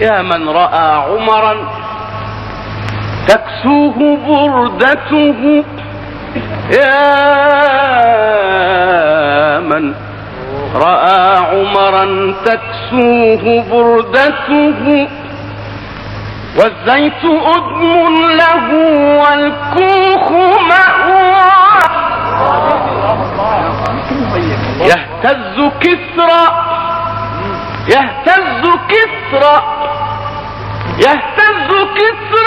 يا من رأى عمرا تكسوه بردته. يا من رأى عمرا تكسوه بردته. والزيت أدم له والكوخ مأوى. يهتز كسرى يهتز كسرى. يهتز كسرى